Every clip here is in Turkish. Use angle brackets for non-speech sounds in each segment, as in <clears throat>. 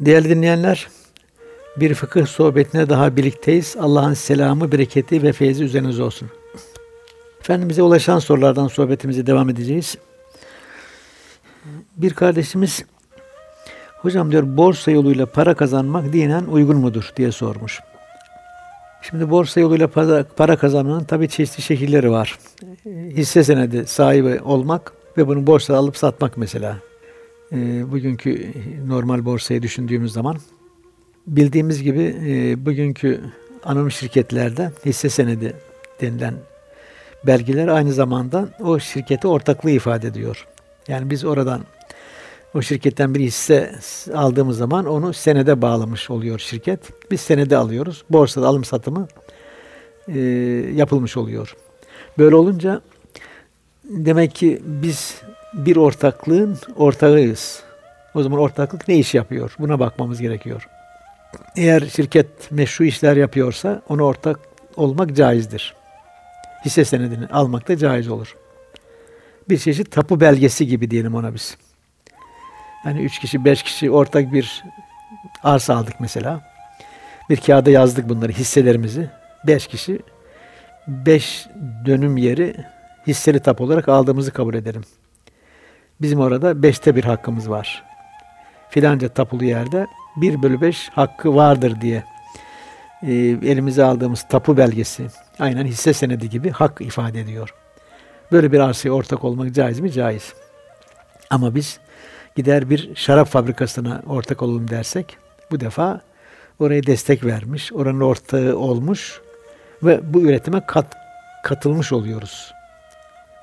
Değerli dinleyenler, bir fıkıh sohbetine daha birlikteyiz. Allah'ın selamı, bereketi ve feyzi üzerinize olsun. Efendimiz'e ulaşan sorulardan sohbetimize devam edeceğiz. Bir kardeşimiz, hocam diyor borsa yoluyla para kazanmak dinen uygun mudur diye sormuş. Şimdi borsa yoluyla para, para kazanmanın tabii çeşitli şekilleri var. Hisse senedi sahibi olmak ve bunu borsada alıp satmak mesela. E, bugünkü normal borsayı düşündüğümüz zaman bildiğimiz gibi e, bugünkü anonim şirketlerde hisse senedi denilen belgeler aynı zamanda o şirkete ortaklığı ifade ediyor. Yani biz oradan o şirketten bir hisse aldığımız zaman onu senede bağlamış oluyor şirket. Biz senede alıyoruz. Borsada alım satımı e, yapılmış oluyor. Böyle olunca demek ki biz bir ortaklığın ortağıyız. O zaman ortaklık ne iş yapıyor? Buna bakmamız gerekiyor. Eğer şirket meşru işler yapıyorsa ona ortak olmak caizdir. Hisse senedini almak da caiz olur. Bir çeşit tapu belgesi gibi diyelim ona biz. Hani üç kişi, beş kişi ortak bir arsa aldık mesela. Bir kağıda yazdık bunları, hisselerimizi. Beş kişi, beş dönüm yeri hisseli tapu olarak aldığımızı kabul edelim. Bizim orada beşte bir hakkımız var. Filanca tapulu yerde bir bölü beş hakkı vardır diye e, elimize aldığımız tapu belgesi aynen hisse senedi gibi hak ifade ediyor. Böyle bir arsaya ortak olmak caiz mi? Caiz. Ama biz gider bir şarap fabrikasına ortak olalım dersek bu defa oraya destek vermiş, oranın ortağı olmuş ve bu üretime kat, katılmış oluyoruz.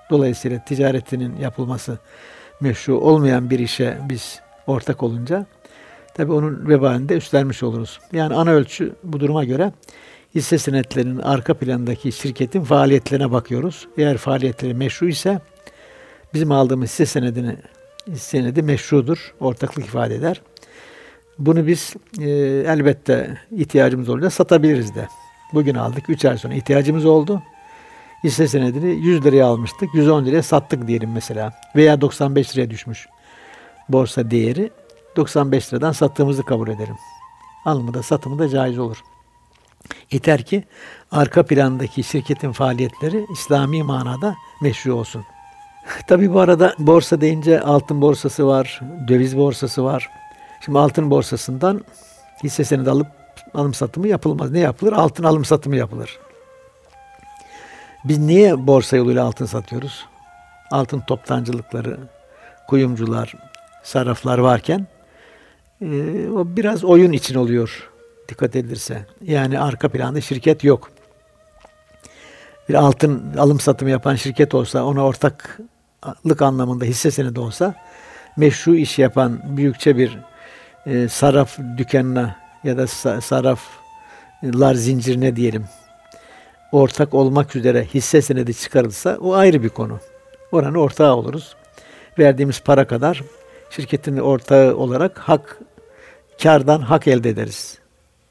Dolayısıyla ticaretinin yapılması meşru olmayan bir işe biz ortak olunca tabii onun vebalini de üstlenmiş oluruz. Yani ana ölçü bu duruma göre hisse senetlerinin arka plandaki şirketin faaliyetlerine bakıyoruz. Eğer faaliyetleri meşru ise bizim aldığımız hisse senedini hisse senedi meşrudur, ortaklık ifade eder. Bunu biz e, elbette ihtiyacımız olunca satabiliriz de. Bugün aldık, 3 ay sonra ihtiyacımız oldu hisse senedini 100 liraya almıştık. 110 liraya sattık diyelim mesela. Veya 95 liraya düşmüş borsa değeri. 95 liradan sattığımızı kabul edelim. Alımı da satımı da caiz olur. Yeter ki arka plandaki şirketin faaliyetleri İslami manada meşru olsun. <laughs> Tabi bu arada borsa deyince altın borsası var, döviz borsası var. Şimdi altın borsasından hisse senedi alıp alım satımı yapılmaz. Ne yapılır? Altın alım satımı yapılır. Biz niye borsa yoluyla altın satıyoruz? Altın toptancılıkları, kuyumcular, sarraflar varken e, o biraz oyun için oluyor dikkat edilirse. Yani arka planda şirket yok. Bir altın alım satımı yapan şirket olsa ona ortaklık anlamında hisse senedi olsa meşru iş yapan büyükçe bir e, sarraf dükkanına ya da sarraflar zincirine diyelim ortak olmak üzere hisse senedi çıkarılsa o ayrı bir konu. Oranın ortağı oluruz. Verdiğimiz para kadar şirketin ortağı olarak hak kardan hak elde ederiz.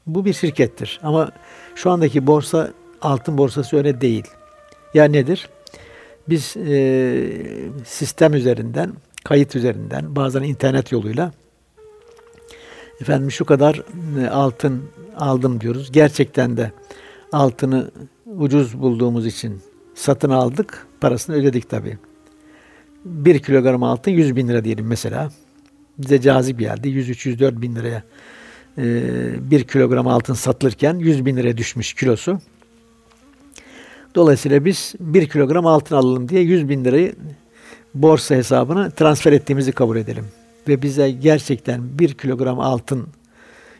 Bu bir şirkettir. Ama şu andaki borsa altın borsası öyle değil. Ya nedir? Biz e, sistem üzerinden, kayıt üzerinden, bazen internet yoluyla efendim şu kadar e, altın aldım diyoruz. Gerçekten de altını ucuz bulduğumuz için satın aldık. Parasını ödedik tabii. Bir kilogram altın 100 bin lira diyelim mesela. Bize cazip geldi. 103-104 bin liraya e, bir kilogram altın satılırken 100 bin liraya düşmüş kilosu. Dolayısıyla biz bir kilogram altın alalım diye 100 bin lirayı borsa hesabına transfer ettiğimizi kabul edelim. Ve bize gerçekten bir kilogram altın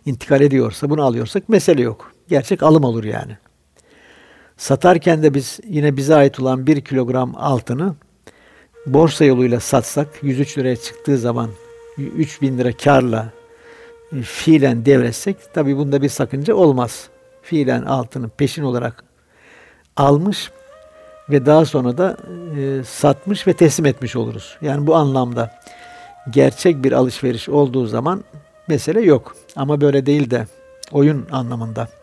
intikal ediyorsa, bunu alıyorsak mesele yok. Gerçek alım olur yani. Satarken de biz yine bize ait olan 1 kilogram altını borsa yoluyla satsak 103 liraya çıktığı zaman 3 bin lira karla e, fiilen devretsek tabi bunda bir sakınca olmaz. Fiilen altını peşin olarak almış ve daha sonra da e, satmış ve teslim etmiş oluruz. Yani bu anlamda gerçek bir alışveriş olduğu zaman mesele yok. Ama böyle değil de oyun anlamında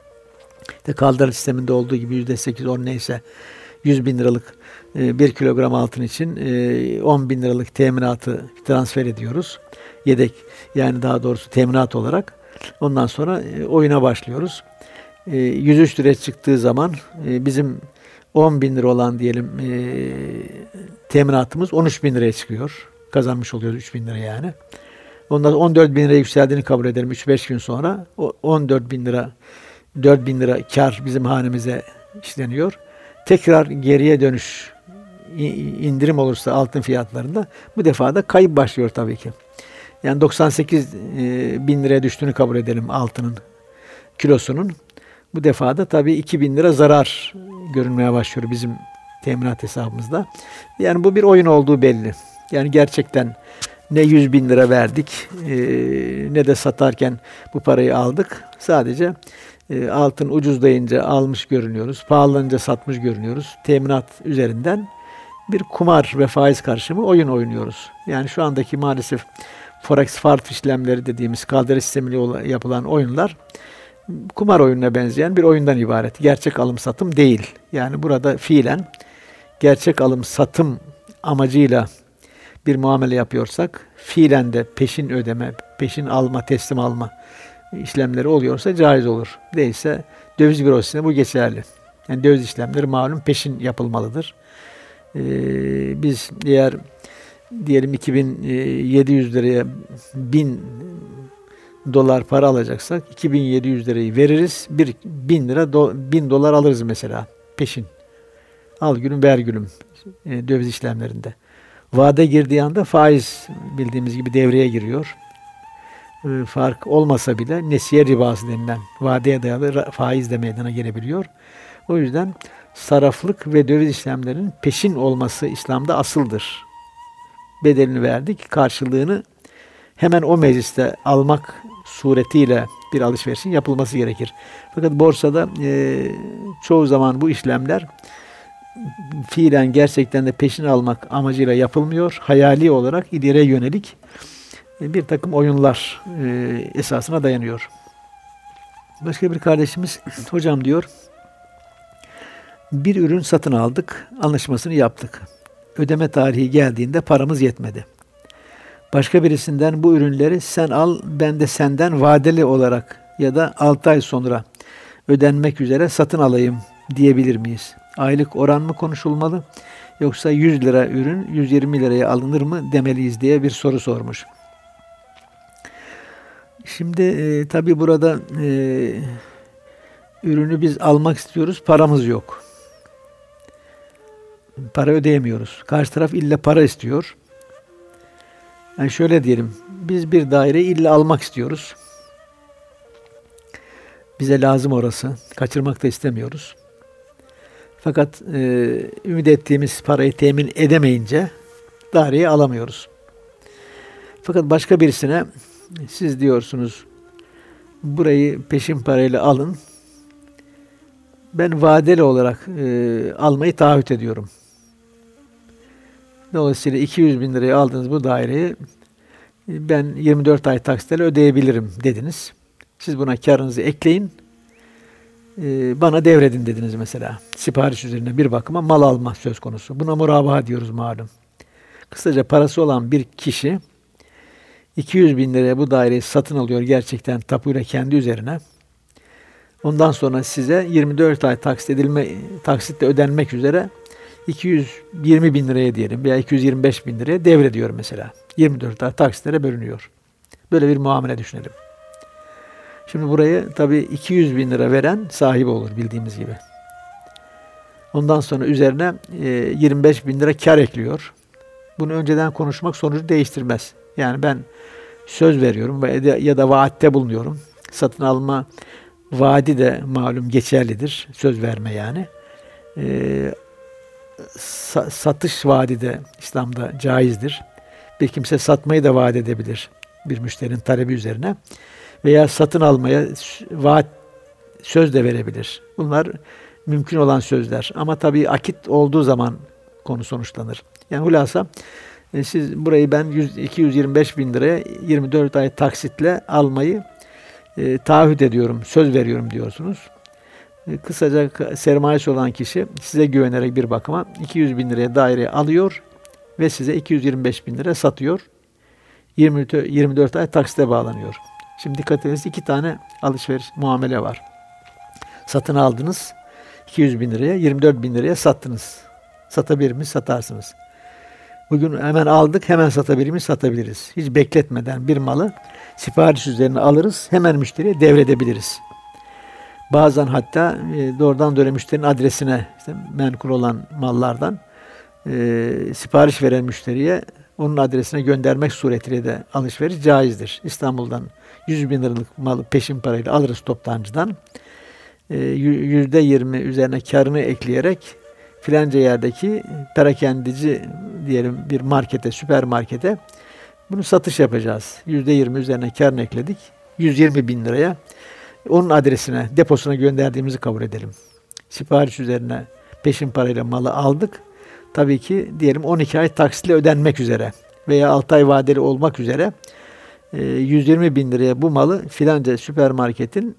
işte kaldırım sisteminde olduğu gibi yüzde sekiz on neyse 100 bin liralık e, 1 kilogram altın için e, 10 bin liralık teminatı transfer ediyoruz. Yedek yani daha doğrusu teminat olarak. Ondan sonra e, oyuna başlıyoruz. E, 103 liraya çıktığı zaman e, bizim 10 bin lira olan diyelim e, teminatımız 13 bin liraya çıkıyor. Kazanmış oluyoruz 3 bin lira yani. Ondan 14 bin lira yükseldiğini kabul ederim 3-5 gün sonra. O 14 bin lira 4 bin lira kar bizim hanemize işleniyor. Tekrar geriye dönüş indirim olursa altın fiyatlarında bu defa da kayıp başlıyor tabii ki. Yani 98 e, bin liraya düştüğünü kabul edelim altının kilosunun. Bu defa da tabii 2 bin lira zarar görünmeye başlıyor bizim teminat hesabımızda. Yani bu bir oyun olduğu belli. Yani gerçekten ne 100 bin lira verdik e, ne de satarken bu parayı aldık. Sadece e, altın ucuzlayınca almış görünüyoruz. Pahalanınca satmış görünüyoruz. Teminat üzerinden bir kumar ve faiz karşımı oyun oynuyoruz. Yani şu andaki maalesef forex fart işlemleri dediğimiz kaldırı sistemiyle yapılan oyunlar kumar oyununa benzeyen bir oyundan ibaret. Gerçek alım satım değil. Yani burada fiilen gerçek alım satım amacıyla bir muamele yapıyorsak fiilen de peşin ödeme, peşin alma, teslim alma işlemleri oluyorsa caiz olur. Değilse döviz bürosunda bu geçerli. Yani döviz işlemleri malum peşin yapılmalıdır. Ee, biz eğer diyelim 2700 liraya 1000 dolar para alacaksak 2700 lirayı veririz. Bir 1000 lira do, 1000 dolar alırız mesela peşin. Al gülüm ver gülüm e, döviz işlemlerinde. Vade girdiği anda faiz bildiğimiz gibi devreye giriyor. E, fark olmasa bile nesiye ribası denilen vadeye dayalı faiz de meydana gelebiliyor. O yüzden saraflık ve döviz işlemlerinin peşin olması İslam'da asıldır. Bedelini verdik, karşılığını hemen o mecliste almak suretiyle bir alışverişin yapılması gerekir. Fakat borsada e, çoğu zaman bu işlemler fiilen gerçekten de peşin almak amacıyla yapılmıyor. Hayali olarak ileriye yönelik bir takım oyunlar e, esasına dayanıyor. Başka bir kardeşimiz hocam diyor bir ürün satın aldık, anlaşmasını yaptık. Ödeme tarihi geldiğinde paramız yetmedi. Başka birisinden bu ürünleri sen al, ben de senden vadeli olarak ya da 6 ay sonra ödenmek üzere satın alayım diyebilir miyiz? Aylık oran mı konuşulmalı yoksa 100 lira ürün 120 liraya alınır mı demeliyiz diye bir soru sormuş. Şimdi e, tabi burada e, ürünü biz almak istiyoruz, paramız yok. Para ödeyemiyoruz. Karşı taraf illa para istiyor. Yani şöyle diyelim, biz bir daire illa almak istiyoruz. Bize lazım orası. Kaçırmak da istemiyoruz. Fakat e, ümit ettiğimiz parayı temin edemeyince daireyi alamıyoruz. Fakat başka birisine siz diyorsunuz burayı peşin parayla alın. Ben vadeli olarak e, almayı taahhüt ediyorum. Dolayısıyla 200 bin liraya aldığınız bu daireyi e, ben 24 ay taksitle ödeyebilirim dediniz. Siz buna karınızı ekleyin. E, bana devredin dediniz mesela. Sipariş üzerine bir bakıma mal alma söz konusu. Buna murabaha diyoruz malum. Kısaca parası olan bir kişi 200 bin liraya bu daireyi satın alıyor gerçekten tapuyla kendi üzerine. Ondan sonra size 24 ay taksit edilme, taksitle ödenmek üzere 220 bin liraya diyelim veya 225 bin liraya devrediyor mesela. 24 ay taksitlere bölünüyor. Böyle bir muamele düşünelim. Şimdi burayı tabii 200 bin lira veren sahibi olur bildiğimiz gibi. Ondan sonra üzerine 25 bin lira kar ekliyor. Bunu önceden konuşmak sonucu değiştirmez. Yani ben söz veriyorum ya da vaatte bulunuyorum. Satın alma vaadi de malum geçerlidir. Söz verme yani. Ee, sa- satış vaadi de İslam'da caizdir. Bir kimse satmayı da vaat edebilir bir müşterinin talebi üzerine. Veya satın almaya vaat söz de verebilir. Bunlar mümkün olan sözler. Ama tabii akit olduğu zaman konu sonuçlanır. Yani hulasa e, siz burayı ben 100, 225 bin liraya 24 ay taksitle almayı e, taahhüt ediyorum, söz veriyorum diyorsunuz. E, kısaca sermayesi olan kişi size güvenerek bir bakıma 200 bin liraya daire alıyor ve size 225 bin lira satıyor. 24, 24 ay taksite bağlanıyor. Şimdi dikkat ediniz iki tane alışveriş muamele var. Satın aldınız 200 bin liraya 24 bin liraya sattınız. Satabilir mi? Satarsınız. Bugün hemen aldık, hemen satabilir mi? Satabiliriz. Hiç bekletmeden bir malı sipariş üzerine alırız, hemen müşteriye devredebiliriz. Bazen hatta e, doğrudan doğruya müşterinin adresine işte menkul olan mallardan e, sipariş veren müşteriye onun adresine göndermek suretiyle de alışveriş caizdir. İstanbul'dan 100 bin liralık malı peşin parayla alırız toptancıdan. E, yüzde 20 üzerine karını ekleyerek filanca yerdeki perakendici diyelim bir markete, süpermarkete bunu satış yapacağız. Yüzde yirmi üzerine karını ekledik. 120 bin liraya onun adresine, deposuna gönderdiğimizi kabul edelim. Sipariş üzerine peşin parayla malı aldık. Tabii ki diyelim 12 ay taksitle ödenmek üzere veya 6 ay vadeli olmak üzere 120 e, bin liraya bu malı filanca süpermarketin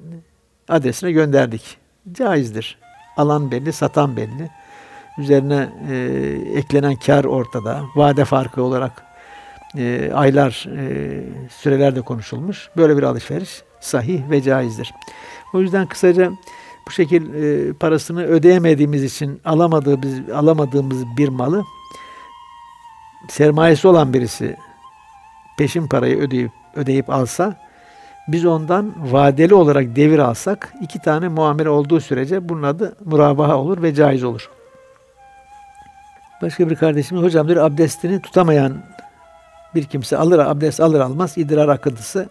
adresine gönderdik. Caizdir. Alan belli, satan belli. Üzerine e, eklenen kar ortada. Vade farkı olarak e, aylar, e, sürelerde konuşulmuş. Böyle bir alışveriş sahih ve caizdir. O yüzden kısaca bu şekil e, parasını ödeyemediğimiz için alamadığımız, alamadığımız bir malı sermayesi olan birisi peşin parayı ödeyip ödeyip alsa biz ondan vadeli olarak devir alsak iki tane muamele olduğu sürece bunun adı murabaha olur ve caiz olur. Başka bir kardeşimiz hocam diyor abdestini tutamayan bir kimse alır abdest alır almaz idrar akıntısı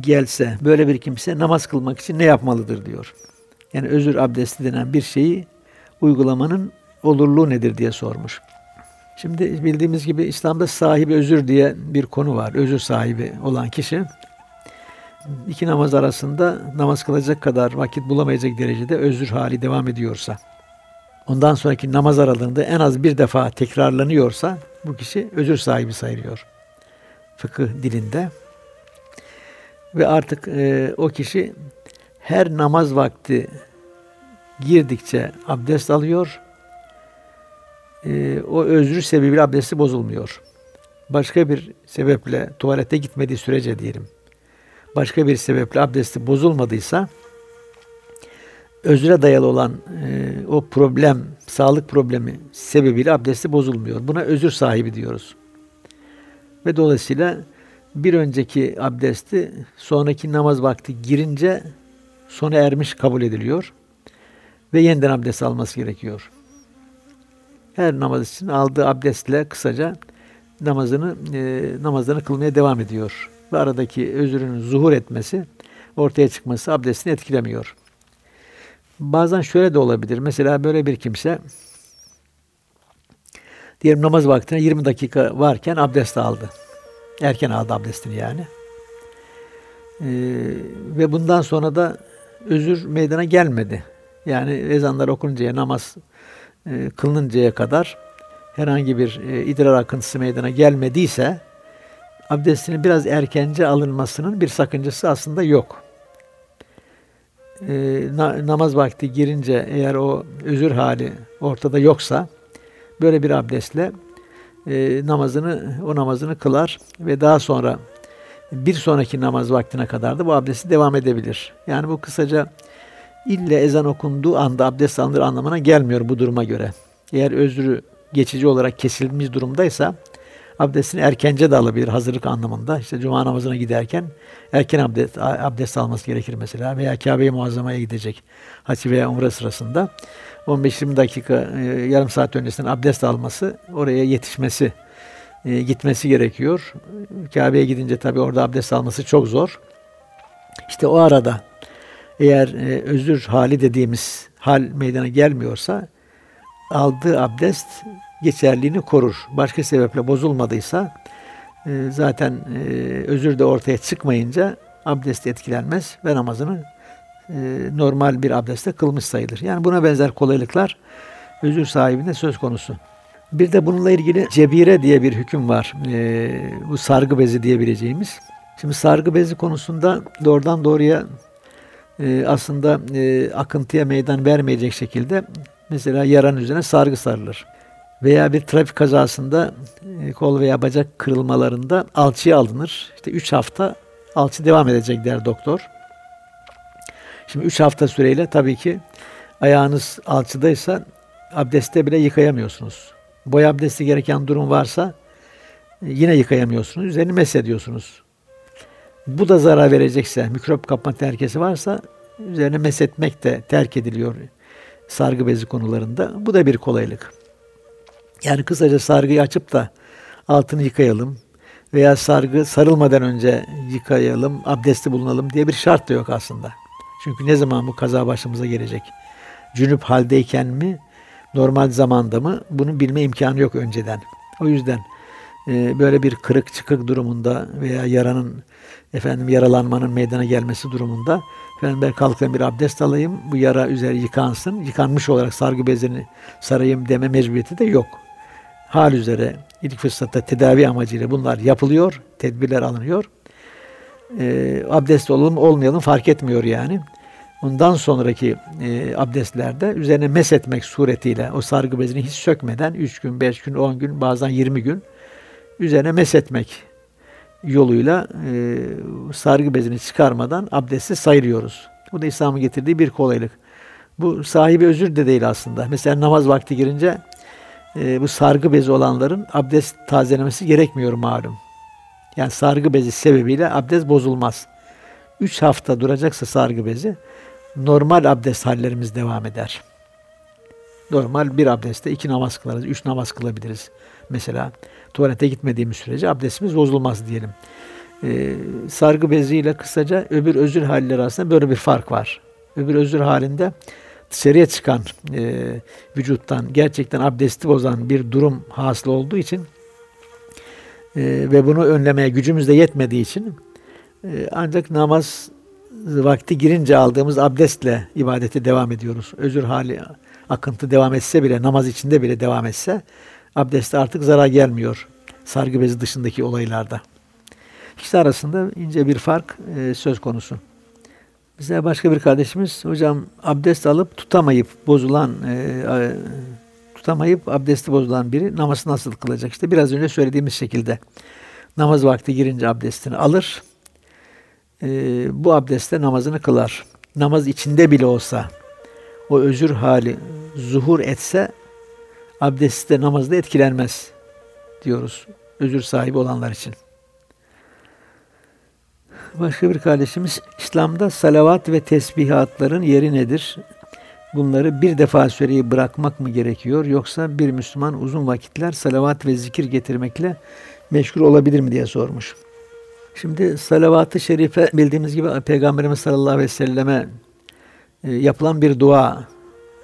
gelse böyle bir kimse namaz kılmak için ne yapmalıdır diyor. Yani özür abdesti denen bir şeyi uygulamanın olurluğu nedir diye sormuş. Şimdi bildiğimiz gibi İslam'da sahibi özür diye bir konu var. Özür sahibi olan kişi iki namaz arasında namaz kılacak kadar vakit bulamayacak derecede özür hali devam ediyorsa, ondan sonraki namaz aralığında en az bir defa tekrarlanıyorsa bu kişi özür sahibi sayılıyor. Fıkıh dilinde. Ve artık e, o kişi her namaz vakti girdikçe abdest alıyor. E, o özrü sebebiyle abdesti bozulmuyor. Başka bir sebeple tuvalete gitmediği sürece diyelim. Başka bir sebeple abdesti bozulmadıysa özre dayalı olan e, o problem, sağlık problemi sebebiyle abdesti bozulmuyor. Buna özür sahibi diyoruz. Ve dolayısıyla bir önceki abdesti sonraki namaz vakti girince sona ermiş kabul ediliyor ve yeniden abdest alması gerekiyor. Her namaz için aldığı abdestle kısaca namazını e, namazlarını kılmaya devam ediyor. Ve aradaki özrünün zuhur etmesi, ortaya çıkması abdestini etkilemiyor. Bazen şöyle de olabilir. Mesela böyle bir kimse diyelim namaz vaktine 20 dakika varken abdest aldı. Erken aldı abdestini yani. Ee, ve bundan sonra da özür meydana gelmedi. Yani ezanlar okununcaya, namaz e, kılınıncaya kadar herhangi bir e, idrar akıntısı meydana gelmediyse abdestinin biraz erkence alınmasının bir sakıncası aslında yok. E, na, namaz vakti girince eğer o özür hali ortada yoksa böyle bir abdestle e, namazını o namazını kılar ve daha sonra bir sonraki namaz vaktine kadar da bu abdesti devam edebilir. Yani bu kısaca ille ezan okunduğu anda abdest alınır anlamına gelmiyor bu duruma göre. Eğer özrü geçici olarak kesilmiş durumdaysa abdestini erkence de alabilir hazırlık anlamında. İşte cuma namazına giderken erken abdest, abdest alması gerekir mesela veya Kabe-i Muazzama'ya gidecek hac veya umre sırasında 15-20 dakika e, yarım saat öncesinden abdest alması oraya yetişmesi e, gitmesi gerekiyor. Kabe'ye gidince tabi orada abdest alması çok zor. İşte o arada eğer e, özür hali dediğimiz hal meydana gelmiyorsa aldığı abdest geçerliğini korur. Başka sebeple bozulmadıysa e, zaten e, özür de ortaya çıkmayınca abdest etkilenmez ve namazını e, normal bir abdestte kılmış sayılır. Yani buna benzer kolaylıklar özür sahibinde söz konusu. Bir de bununla ilgili cebire diye bir hüküm var. Bu sargı bezi diyebileceğimiz. Şimdi sargı bezi konusunda doğrudan doğruya aslında akıntıya meydan vermeyecek şekilde mesela yaranın üzerine sargı sarılır. Veya bir trafik kazasında e, kol veya bacak kırılmalarında alçıya alınır. İşte 3 hafta alçı devam edecek der doktor. Şimdi 3 hafta süreyle tabii ki ayağınız alçıdaysa abdestte bile yıkayamıyorsunuz. Boy abdesti gereken durum varsa e, yine yıkayamıyorsunuz. Üzerini mesediyorsunuz. Bu da zarar verecekse, mikrop kapma tehlikesi varsa üzerine mesetmek de terk ediliyor sargı bezi konularında. Bu da bir kolaylık. Yani kısaca sargıyı açıp da altını yıkayalım veya sargı sarılmadan önce yıkayalım, abdesti bulunalım diye bir şart da yok aslında. Çünkü ne zaman bu kaza başımıza gelecek? Cünüp haldeyken mi, normal zamanda mı? Bunu bilme imkanı yok önceden. O yüzden e, böyle bir kırık çıkık durumunda veya yaranın efendim yaralanmanın meydana gelmesi durumunda efendim ben kalkayım bir abdest alayım bu yara üzeri yıkansın yıkanmış olarak sargı bezini sarayım deme mecburiyeti de yok. Hal üzere ilk fırsatta tedavi amacıyla bunlar yapılıyor, tedbirler alınıyor. E, abdest olalım olmayalım fark etmiyor yani. Ondan sonraki e, abdestlerde üzerine meshetmek suretiyle o sargı bezini hiç sökmeden 3 gün, 5 gün, 10 gün, bazen 20 gün üzerine meshetmek yoluyla e, sargı bezini çıkarmadan abdesti sayılıyoruz. Bu da İslam'ın getirdiği bir kolaylık. Bu sahibi özür de değil aslında. Mesela namaz vakti girince e, bu sargı bezi olanların abdest tazelemesi gerekmiyor malum. Yani sargı bezi sebebiyle abdest bozulmaz. Üç hafta duracaksa sargı bezi normal abdest hallerimiz devam eder. Normal bir abdestte iki namaz kılarız, üç namaz kılabiliriz. Mesela tuvalete gitmediğimiz sürece abdestimiz bozulmaz diyelim. Ee, sargı beziyle kısaca öbür özür halleri arasında böyle bir fark var. Öbür özür halinde dışarıya çıkan e, vücuttan gerçekten abdesti bozan bir durum hasıl olduğu için e, ve bunu önlemeye gücümüz de yetmediği için e, ancak namaz vakti girince aldığımız abdestle ibadete devam ediyoruz. Özür hali akıntı devam etse bile, namaz içinde bile devam etse abdeste artık zarar gelmiyor sargı bezi dışındaki olaylarda. İkisi arasında ince bir fark e, söz konusu. Bize başka bir kardeşimiz, hocam abdest alıp tutamayıp bozulan, e, tutamayıp abdesti bozulan biri namazı nasıl kılacak? İşte biraz önce söylediğimiz şekilde namaz vakti girince abdestini alır, e, bu abdestle namazını kılar. Namaz içinde bile olsa o özür hali zuhur etse abdesti de namazda etkilenmez diyoruz özür sahibi olanlar için. Başka bir kardeşimiz İslam'da salavat ve tesbihatların yeri nedir? Bunları bir defa söyleyi bırakmak mı gerekiyor yoksa bir Müslüman uzun vakitler salavat ve zikir getirmekle meşgul olabilir mi diye sormuş. Şimdi salavat-ı şerife bildiğimiz gibi Peygamberimiz sallallahu aleyhi ve selleme e, yapılan bir dua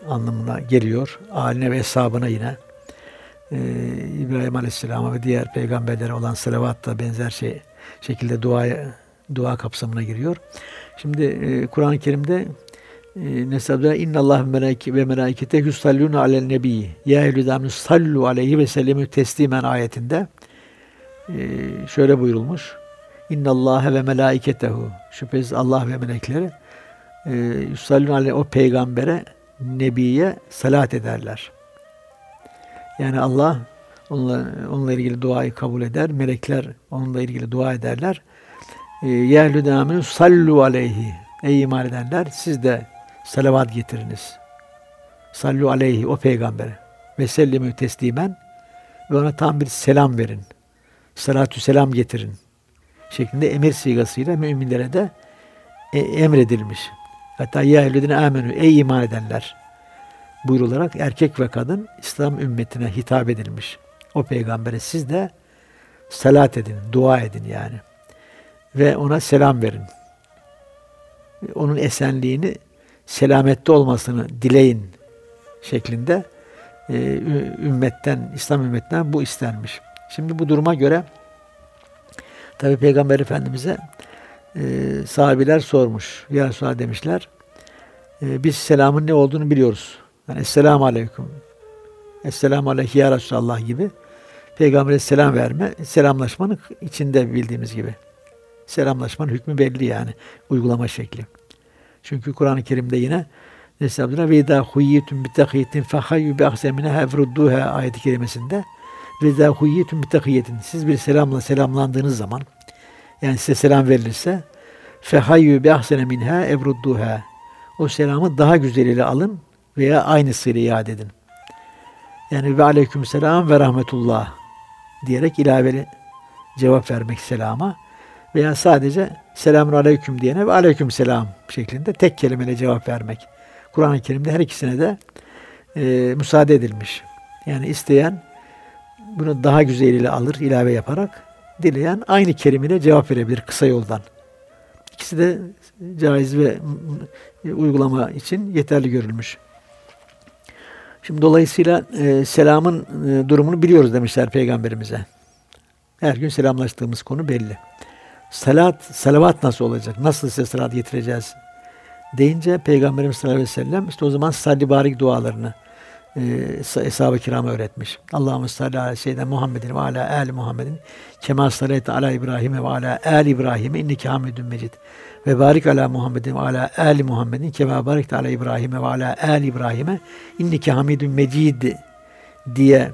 anlamına geliyor. Haline ve hesabına yine. Ee, İbrahim Aleyhisselam'a ve diğer peygamberlere olan salavat da benzer şey şekilde duaya dua kapsamına giriyor. Şimdi e, Kur'an-ı Kerim'de e, Nesabda innallah ve melaikete yusalluna alel nebi ya eyyühellezîne sallu aleyhi ve sellemü teslimen ayetinde e, şöyle buyurulmuş. İnnallâhe ve melaiketehu şüphesiz Allah ve melekleri e, yusalluna aleyhi o peygambere nebiye salat ederler. Yani Allah onunla, onunla ilgili duayı kabul eder. Melekler onunla ilgili dua ederler. Ee, Yehlü deaminu sallu aleyhi. Ey iman edenler siz de salavat getiriniz. Sallu aleyhi o peygambere. Ve sellimü teslimen ve ona tam bir selam verin. Salatü selam getirin. Şeklinde emir sigasıyla müminlere de e, emredilmiş. Hatta ya ehlüdine amenü ey iman edenler buyrularak erkek ve kadın İslam ümmetine hitap edilmiş. O peygambere siz de salat edin, dua edin yani. Ve ona selam verin. Onun esenliğini, selamette olmasını dileyin şeklinde e, ümmetten, İslam ümmetinden bu istenmiş. Şimdi bu duruma göre tabi Peygamber Efendimiz'e e, sahabiler sormuş. Ya Resulallah demişler. E, biz selamın ne olduğunu biliyoruz. Yani Esselamu Aleyküm. Esselamu Aleyhi Ya Resulallah gibi Peygamber'e selam verme, selamlaşmanın içinde bildiğimiz gibi. Selamlaşmanın hükmü belli yani, uygulama şekli. Çünkü Kur'an-ı Kerim'de yine Estağfirullah ve idâ huyyitum bitakiyetin fehayyu bi ahsemine hevrudduha ayeti kerimesinde ve idâ huyyitum bitakiyetin siz bir selamla selamlandığınız zaman yani size selam verilirse fehayyu bi ahsene minha evrudduha o selamı daha güzeliyle alın veya aynısıyla iade edin. Yani ve aleyküm selam ve rahmetullah diyerek ilaveli cevap vermek selama veya sadece selamun aleyküm diyene ve aleyküm selam şeklinde tek kelimeyle cevap vermek. Kur'an-ı Kerim'de her ikisine de e, müsaade edilmiş. Yani isteyen bunu daha güzeliyle alır ilave yaparak dileyen aynı kelimeyle cevap verebilir kısa yoldan. İkisi de caiz ve uygulama için yeterli görülmüş. Şimdi dolayısıyla e, selamın e, durumunu biliyoruz demişler peygamberimize. Her gün selamlaştığımız konu belli. Salat, salavat nasıl olacak? Nasıl size salat getireceğiz? Deyince Peygamberimiz sallallahu aleyhi ve sellem işte o zaman salli barik dualarını e, eshab-ı kirama öğretmiş. Allahümme salli ala seyyidina Muhammedin ve ala ali Muhammedin kema sallayte ala İbrahim ve ala ali İbrahim inneke hamidun mecid. Ve barik ala Muhammedin ve ala ali Muhammedin kema barikte ala İbrahim ve ala ali İbrahim inneke hamidun mecid diye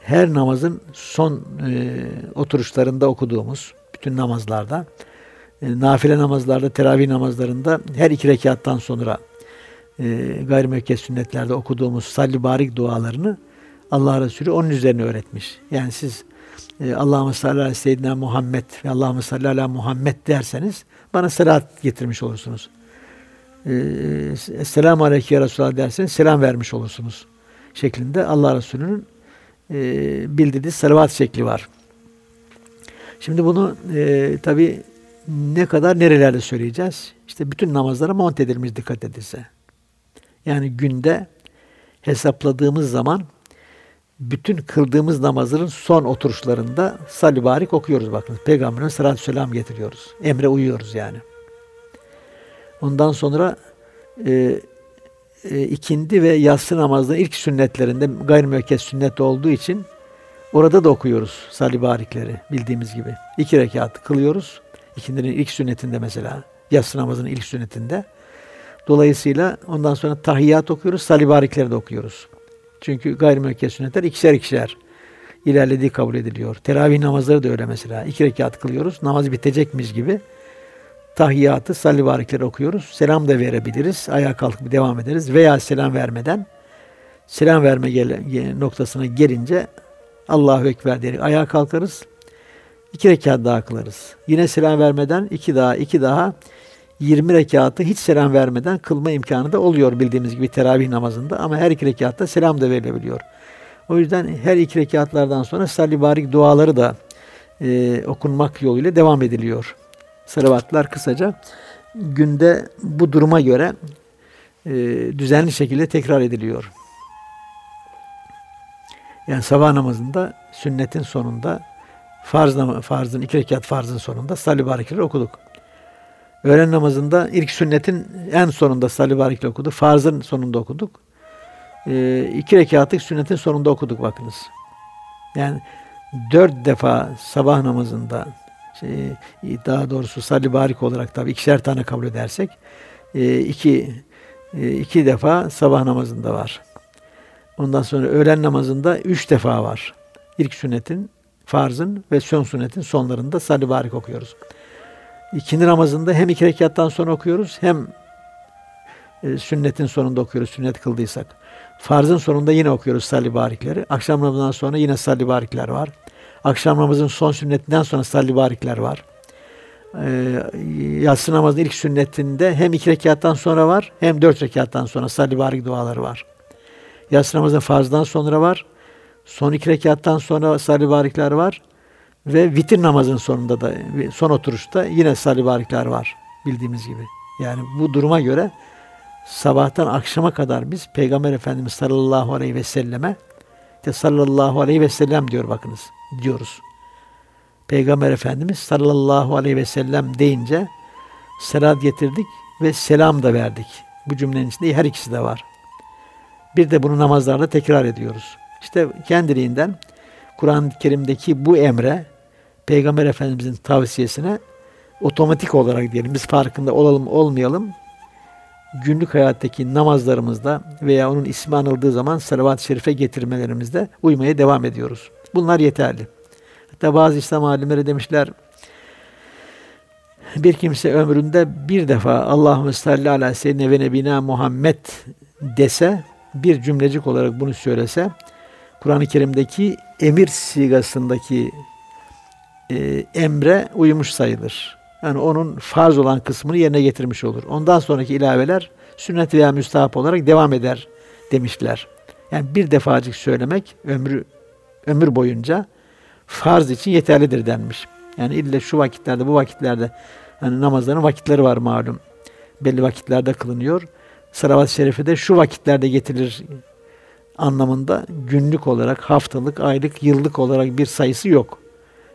her namazın son e, oturuşlarında okuduğumuz bütün namazlarda e, nafile namazlarda, teravih namazlarında her iki rekattan sonra e, gayrimekkes sünnetlerde okuduğumuz salli barik dualarını Allah Resulü onun üzerine öğretmiş. Yani siz e, Allahümme salli ala seyyidina Muhammed ve Allahümme salli ala Muhammed derseniz bana selat getirmiş olursunuz. Esselamu aleyke ya Resulallah derseniz selam vermiş olursunuz. Şeklinde Allah Resulü'nün bildirdiği salavat şekli var. Şimdi bunu e, tabi ne kadar nerelerde söyleyeceğiz? İşte bütün namazlara mont edilmiş dikkat edilse. Yani günde hesapladığımız zaman bütün kıldığımız namazların son oturuşlarında salli barik okuyoruz bakın. Peygamberine salatü selam getiriyoruz. Emre uyuyoruz yani. Ondan sonra e, e, ikindi ve yatsı namazının ilk sünnetlerinde gayrimüekked sünnet olduğu için orada da okuyoruz salli barikleri bildiğimiz gibi. İki rekat kılıyoruz. İkindinin ilk sünnetinde mesela. Yatsı namazının ilk sünnetinde. Dolayısıyla ondan sonra tahiyyat okuyoruz, salibarikleri de okuyoruz. Çünkü gayrimüekked sünnetler ikişer ikişer ilerlediği kabul ediliyor. Teravih namazları da öyle mesela. İki rekat kılıyoruz, namaz bitecekmiş gibi tahiyyatı, sallibarikleri okuyoruz. Selam da verebiliriz. Ayağa kalkıp devam ederiz. Veya selam vermeden selam verme noktasına gelince Allahu Ekber diyerek ayağa kalkarız. İki rekat daha kılarız. Yine selam vermeden iki daha, iki daha 20 rekatı hiç selam vermeden kılma imkanı da oluyor bildiğimiz gibi teravih namazında ama her iki rekatta selam da verilebiliyor. O yüzden her iki rekatlardan sonra salli barik duaları da e, okunmak yoluyla devam ediliyor. Salavatlar kısaca günde bu duruma göre e, düzenli şekilde tekrar ediliyor. Yani sabah namazında sünnetin sonunda farz farzın iki rekat farzın sonunda salli barikleri okuduk. Öğlen namazında ilk sünnetin en sonunda salli barikle okuduk. Farzın sonunda okuduk. E, iki rekatlık sünnetin sonunda okuduk bakınız. Yani dört defa sabah namazında şey, daha doğrusu salli barik olarak tabii ikişer tane kabul edersek e, iki, e, iki defa sabah namazında var. Ondan sonra öğlen namazında üç defa var. İlk sünnetin, farzın ve son sünnetin sonlarında salli barik okuyoruz. İkindi namazında hem iki rekattan sonra okuyoruz hem e, sünnetin sonunda okuyoruz, sünnet kıldıysak. Farzın sonunda yine okuyoruz salli barikleri. Akşam namazından sonra yine salli barikler var. Akşam namazının son sünnetinden sonra salli barikler var. Ee, yatsı namazının ilk sünnetinde hem iki rekattan sonra var hem dört rekattan sonra salli barik duaları var. Yatsı namazının farzdan sonra var. Son iki rekattan sonra salli barikler var. Ve vitir namazın sonunda da son oturuşta yine salli barikler var bildiğimiz gibi. Yani bu duruma göre sabahtan akşama kadar biz Peygamber Efendimiz sallallahu aleyhi ve selleme işte sallallahu aleyhi ve sellem diyor bakınız diyoruz. Peygamber Efendimiz sallallahu aleyhi ve sellem deyince selat getirdik ve selam da verdik. Bu cümlenin içinde her ikisi de var. Bir de bunu namazlarda tekrar ediyoruz. İşte kendiliğinden Kur'an-ı Kerim'deki bu emre Peygamber Efendimizin tavsiyesine otomatik olarak diyelim biz farkında olalım olmayalım günlük hayattaki namazlarımızda veya onun ismi anıldığı zaman salavat-ı şerife getirmelerimizde uymaya devam ediyoruz. Bunlar yeterli. Hatta bazı İslam alimleri demişler, bir kimse ömründe bir defa Allahümme salli ala seyyidine ve nebina Muhammed dese, bir cümlecik olarak bunu söylese, Kur'an-ı Kerim'deki emir sigasındaki e, emre uymuş sayılır. Yani onun farz olan kısmını yerine getirmiş olur. Ondan sonraki ilaveler sünnet veya müstahap olarak devam eder demişler. Yani bir defacık söylemek ömrü ömür boyunca farz için yeterlidir denmiş. Yani ille şu vakitlerde, bu vakitlerde hani namazların vakitleri var malum. Belli vakitlerde kılınıyor. Salavat-ı Şerife de şu vakitlerde getirilir anlamında günlük olarak, haftalık, aylık, yıllık olarak bir sayısı yok.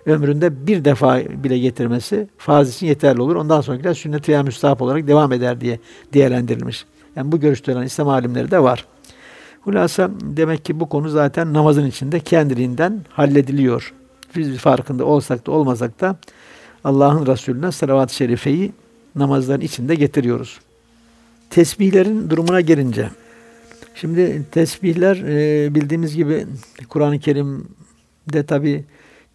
Ömründe bir defa bile getirmesi farz için yeterli olur. Ondan sonrakiler sünnet veya müstahap olarak devam eder diye değerlendirilmiş. Yani bu görüşte olan İslam alimleri de var. Hulasa demek ki bu konu zaten namazın içinde kendiliğinden hallediliyor. Biz farkında olsak da olmasak da Allah'ın Resulüne salavat-ı şerifeyi namazların içinde getiriyoruz. Tesbihlerin durumuna gelince, şimdi tesbihler e, bildiğimiz gibi Kur'an-ı Kerim'de tabi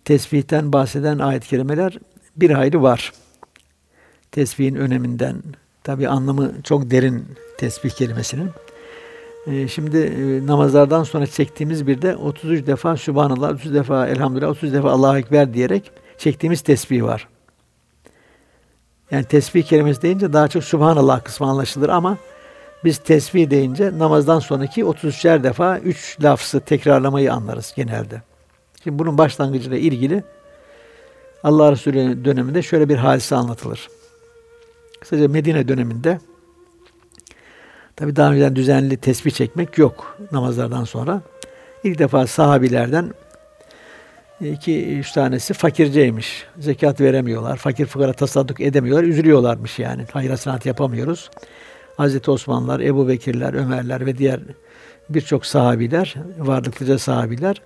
tesbihten bahseden ayet-i kerimeler bir hayli var. Tesbihin öneminden, tabi anlamı çok derin tesbih kelimesinin. Ee, şimdi e, namazlardan sonra çektiğimiz bir de 33 defa Sübhanallah, 30 defa Elhamdülillah, 30 defa Allahu Ekber diyerek çektiğimiz tesbih var. Yani tesbih kelimesi deyince daha çok Subhanallah kısmı anlaşılır ama biz tesbih deyince namazdan sonraki 33'er defa 3 lafzı tekrarlamayı anlarız genelde. Şimdi bunun başlangıcıyla ilgili Allah Resulü döneminde şöyle bir hadise anlatılır. Kısaca Medine döneminde Tabi daha önceden düzenli tesbih çekmek yok namazlardan sonra. İlk defa sahabilerden iki üç tanesi fakirceymiş. Zekat veremiyorlar. Fakir fukara tasadduk edemiyorlar. Üzülüyorlarmış yani. Hayır hasenat yapamıyoruz. Hazreti Osmanlılar, Ebu Bekirler, Ömerler ve diğer birçok sahabiler, varlıklıca sahabiler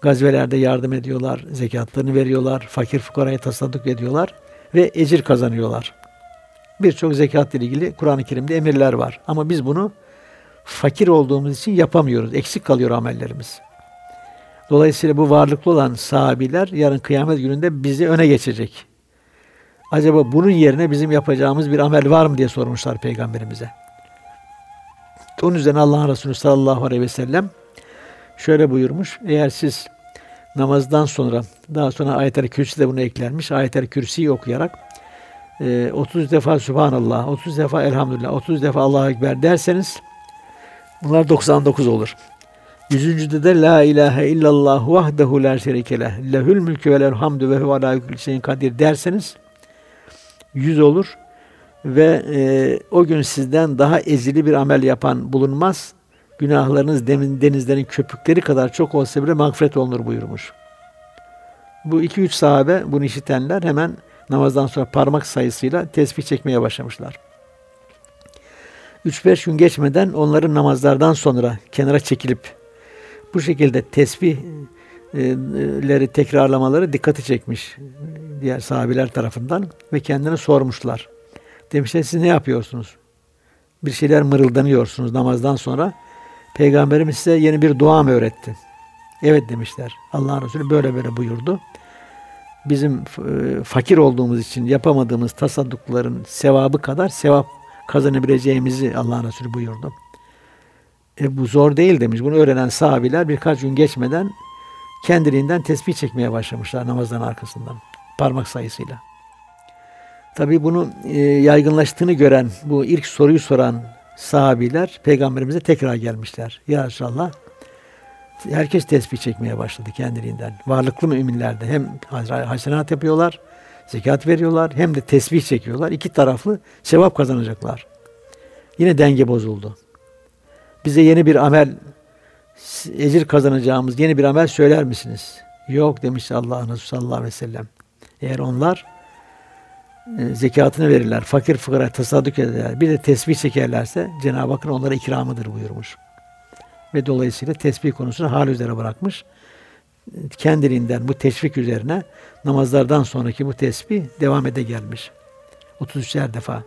gazvelerde yardım ediyorlar, zekatlarını veriyorlar, fakir fukaraya tasadduk ediyorlar ve ecir kazanıyorlar birçok zekat ile ilgili Kur'an-ı Kerim'de emirler var. Ama biz bunu fakir olduğumuz için yapamıyoruz. Eksik kalıyor amellerimiz. Dolayısıyla bu varlıklı olan sahabiler yarın kıyamet gününde bizi öne geçecek. Acaba bunun yerine bizim yapacağımız bir amel var mı diye sormuşlar peygamberimize. Onun üzerine Allah'ın Resulü sallallahu aleyhi ve sellem şöyle buyurmuş. Eğer siz namazdan sonra daha sonra ayet-el kürsi de bunu eklenmiş. Ayet-el kürsiyi okuyarak e, 30 defa Subhanallah, 30 defa Elhamdülillah, 30 defa Allahu Ekber derseniz bunlar 99 olur. Yüzüncüde de La ilahe illallah vahdehu la şerike leh. Lehül mülkü vel hamdü ve huve ala şeyin kadir derseniz 100 olur. Ve e, o gün sizden daha ezili bir amel yapan bulunmaz. Günahlarınız demin denizlerin köpükleri kadar çok olsa bile mağfiret olunur buyurmuş. Bu iki üç sahabe bunu işitenler hemen namazdan sonra parmak sayısıyla tesbih çekmeye başlamışlar. 3-5 gün geçmeden onların namazlardan sonra kenara çekilip bu şekilde tesbihleri tekrarlamaları dikkati çekmiş diğer sahabiler tarafından ve kendine sormuşlar. Demişler siz ne yapıyorsunuz? Bir şeyler mırıldanıyorsunuz namazdan sonra. Peygamberimiz size yeni bir dua mı öğretti? Evet demişler. Allah Resulü böyle böyle buyurdu bizim e, fakir olduğumuz için yapamadığımız tasaddukların sevabı kadar sevap kazanabileceğimizi Allah Resulü buyurdu. E, bu zor değil demiş. Bunu öğrenen sahabiler birkaç gün geçmeden kendiliğinden tesbih çekmeye başlamışlar namazdan arkasından. Parmak sayısıyla. Tabi bunu e, yaygınlaştığını gören, bu ilk soruyu soran sahabiler peygamberimize tekrar gelmişler. Ya Resulallah herkes tesbih çekmeye başladı kendiliğinden. Varlıklı müminler de hem hasenat yapıyorlar, zekat veriyorlar hem de tesbih çekiyorlar. İki taraflı sevap kazanacaklar. Yine denge bozuldu. Bize yeni bir amel, ecir kazanacağımız yeni bir amel söyler misiniz? Yok demiş Allah'ın Resulü sallallahu aleyhi ve sellem. Eğer onlar e, zekatını verirler, fakir fıkara tasadduk ederler, bir de tesbih çekerlerse Cenab-ı Hakk'ın onlara ikramıdır buyurmuş ve dolayısıyla tesbih konusunu hal üzere bırakmış. Kendiliğinden bu teşvik üzerine namazlardan sonraki bu tesbih devam ede gelmiş. 33'er defa.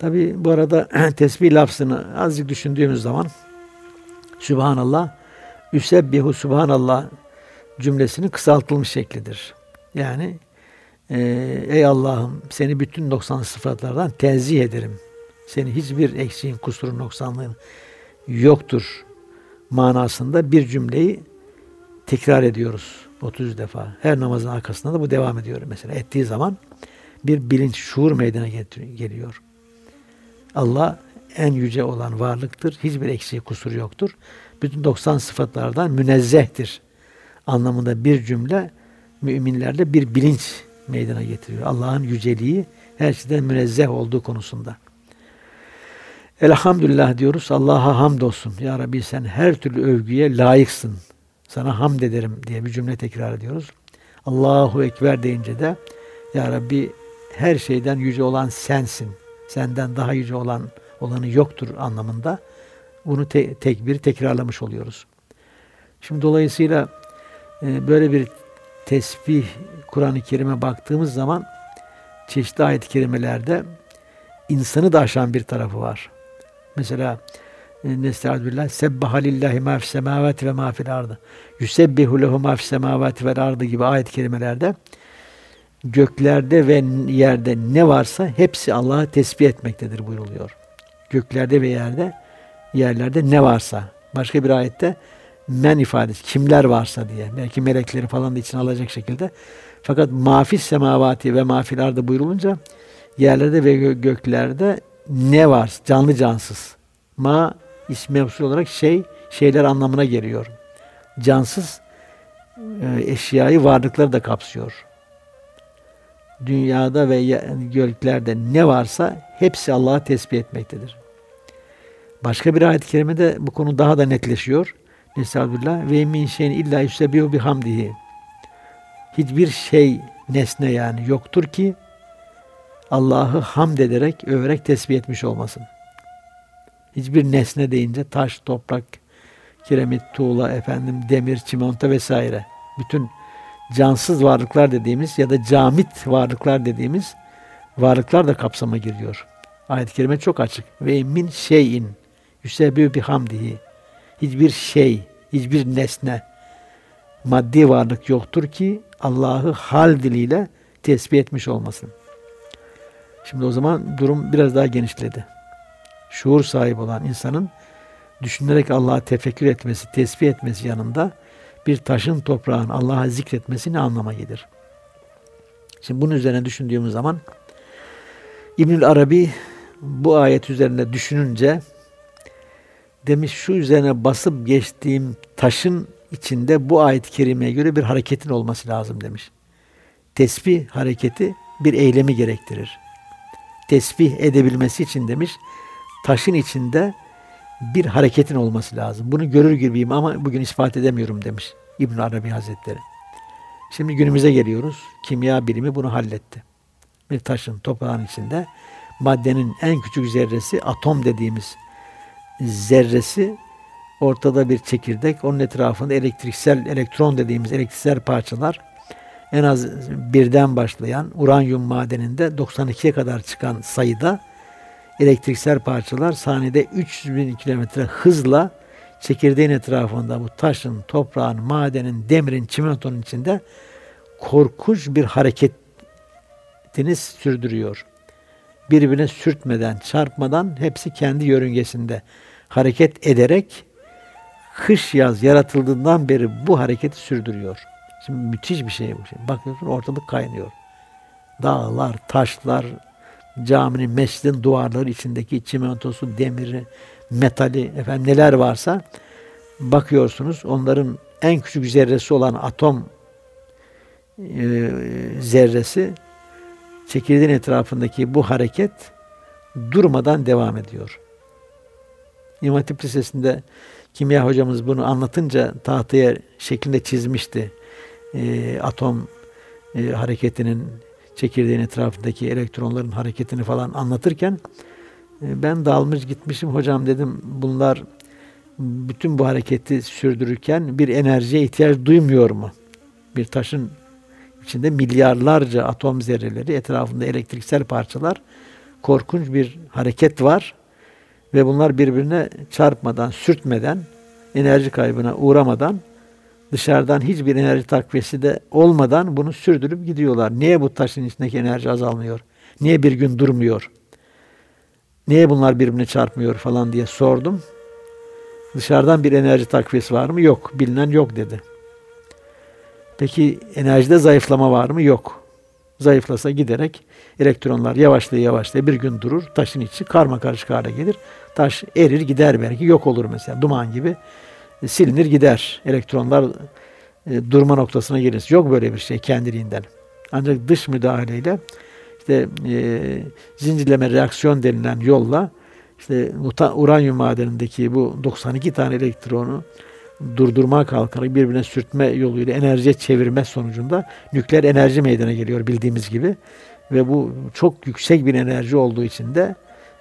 Tabi bu arada <clears throat> tesbih lafzını azıcık düşündüğümüz zaman Sübhanallah, Üsebbihu Sübhanallah cümlesinin kısaltılmış şeklidir. Yani e, ey Allah'ım seni bütün 90 sıfatlardan tenzih ederim. Seni hiçbir eksiğin, kusurun, noksanlığın yoktur manasında bir cümleyi tekrar ediyoruz 30 defa. Her namazın arkasında da bu devam ediyor mesela. Ettiği zaman bir bilinç, şuur meydana geliyor. Allah en yüce olan varlıktır. Hiçbir eksiği, kusur yoktur. Bütün 90 sıfatlardan münezzehtir. Anlamında bir cümle müminlerde bir bilinç meydana getiriyor. Allah'ın yüceliği her şeyden münezzeh olduğu konusunda. Elhamdülillah diyoruz. Allah'a hamdolsun. Ya Rabbi sen her türlü övgüye layıksın. Sana hamd ederim diye bir cümle tekrar ediyoruz. Allahu Ekber deyince de Ya Rabbi her şeyden yüce olan sensin. Senden daha yüce olan olanı yoktur anlamında. Bunu te- tekbir tekrarlamış oluyoruz. Şimdi dolayısıyla e, böyle bir tesbih Kur'an-ı Kerim'e baktığımız zaman çeşitli ayet-i kerimelerde insanı da aşan bir tarafı var. Mesela e, Nesta'udullah sebbaha lillahi ma fis ve ma fil ardı. Yusebbihu lehu ma fis vel ardı gibi ayet-i kerimelerde göklerde ve yerde ne varsa hepsi Allah'a tesbih etmektedir buyuruluyor. Göklerde ve yerde yerlerde ne varsa. Başka bir ayette men ifadesi kimler varsa diye. Belki melekleri falan da içine alacak şekilde. Fakat mafis semavati ve mafil ardı buyurulunca yerlerde ve göklerde ne var? Canlı cansız. Ma ismi olarak şey, şeyler anlamına geliyor. Cansız e, eşyayı, varlıkları da kapsıyor. Dünyada ve göklerde ne varsa hepsi Allah'a tesbih etmektedir. Başka bir ayet-i kerimede bu konu daha da netleşiyor. Nesabullah ve min şeyin illa yüsebihu bihamdihi. Hiçbir şey nesne yani yoktur ki Allah'ı hamd ederek, överek tesbih etmiş olmasın. Hiçbir nesne deyince taş, toprak, kiremit, tuğla, efendim demir, çimento vesaire. Bütün cansız varlıklar dediğimiz ya da camit varlıklar dediğimiz varlıklar da kapsama giriyor. Ayet-i kerime çok açık. Ve min şeyin yüsebbü bihamdihi. Hiçbir şey, hiçbir nesne, maddi varlık yoktur ki Allah'ı hal diliyle tesbih etmiş olmasın. Şimdi o zaman durum biraz daha genişledi. Şuur sahibi olan insanın düşünerek Allah'a tefekkür etmesi, tesbih etmesi yanında bir taşın toprağın Allah'a zikretmesi ne anlama gelir? Şimdi bunun üzerine düşündüğümüz zaman İbnül Arabi bu ayet üzerine düşününce demiş şu üzerine basıp geçtiğim taşın içinde bu ayet-i kerimeye göre bir hareketin olması lazım demiş. Tesbih hareketi bir eylemi gerektirir. Tesbih edebilmesi için demiş taşın içinde bir hareketin olması lazım. Bunu görür gibiyim ama bugün ispat edemiyorum demiş İbn Arabi Hazretleri. Şimdi günümüze geliyoruz. Kimya bilimi bunu halletti. Bir taşın toprağın içinde maddenin en küçük zerresi atom dediğimiz zerresi ortada bir çekirdek. Onun etrafında elektriksel elektron dediğimiz elektriksel parçalar en az birden başlayan uranyum madeninde 92'ye kadar çıkan sayıda elektriksel parçalar saniyede 300 bin kilometre hızla çekirdeğin etrafında bu taşın, toprağın, madenin, demirin, çimentonun içinde korkunç bir hareketini sürdürüyor. Birbirine sürtmeden, çarpmadan hepsi kendi yörüngesinde hareket ederek kış yaz yaratıldığından beri bu hareketi sürdürüyor. Şimdi müthiş bir şey bu. Şey. Bakıyorsun ortalık kaynıyor. Dağlar, taşlar, caminin, mescidin duvarları içindeki çimentosu, demiri, metali, efendim neler varsa bakıyorsunuz onların en küçük zerresi olan atom e, zerresi çekirdeğin etrafındaki bu hareket durmadan devam ediyor. İmam Hatip Lisesi'nde kimya hocamız bunu anlatınca tahtaya şeklinde çizmişti. E, atom e, hareketinin çekirdeğin etrafındaki elektronların hareketini falan anlatırken e, ben dalmış gitmişim hocam dedim bunlar bütün bu hareketi sürdürürken bir enerjiye ihtiyaç duymuyor mu? Bir taşın içinde milyarlarca atom zerreleri etrafında elektriksel parçalar korkunç bir hareket var ve bunlar birbirine çarpmadan, sürtmeden, enerji kaybına uğramadan dışarıdan hiçbir enerji takviyesi de olmadan bunu sürdürüp gidiyorlar. Niye bu taşın içindeki enerji azalmıyor? Niye bir gün durmuyor? Niye bunlar birbirine çarpmıyor falan diye sordum. Dışarıdan bir enerji takviyesi var mı? Yok. Bilinen yok dedi. Peki enerjide zayıflama var mı? Yok. Zayıflasa giderek elektronlar yavaşlaya yavaşlaya bir gün durur. Taşın içi karma karışık hale gelir. Taş erir gider belki yok olur mesela duman gibi silinir gider. Elektronlar e, durma noktasına gelir. Yok böyle bir şey kendiliğinden. Ancak dış müdahaleyle işte e, zincirleme reaksiyon denilen yolla işte uranyum madenindeki bu 92 tane elektronu durdurma kalkarak birbirine sürtme yoluyla enerjiye çevirme sonucunda nükleer enerji meydana geliyor bildiğimiz gibi. Ve bu çok yüksek bir enerji olduğu için de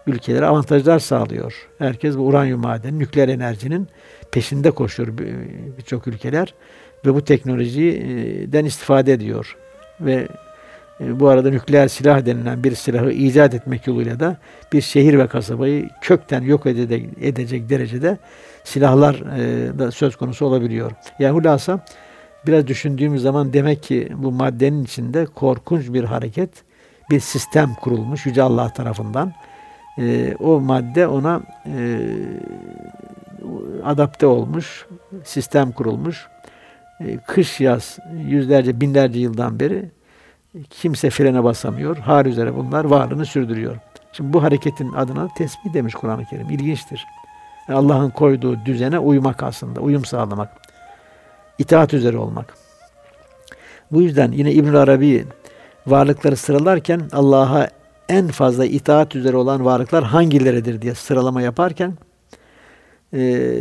ülkelere avantajlar sağlıyor. Herkes bu uranyum madeni, nükleer enerjinin peşinde koşuyor birçok ülkeler ve bu teknolojiden istifade ediyor. Ve e, bu arada nükleer silah denilen bir silahı icat etmek yoluyla da bir şehir ve kasabayı kökten yok edecek, derecede silahlar e, da söz konusu olabiliyor. Yani hulasa biraz düşündüğümüz zaman demek ki bu maddenin içinde korkunç bir hareket, bir sistem kurulmuş Yüce Allah tarafından. E, o madde ona e, adapte olmuş, sistem kurulmuş. E, kış yaz yüzlerce binlerce yıldan beri kimse frene basamıyor. Hal üzere bunlar varlığını sürdürüyor. Şimdi bu hareketin adına tesbih demiş Kur'an-ı Kerim. İlginçtir. Allah'ın koyduğu düzene uymak aslında, uyum sağlamak. İtaat üzere olmak. Bu yüzden yine İbn Arabi varlıkları sıralarken Allah'a en fazla itaat üzere olan varlıklar hangileridir diye sıralama yaparken e,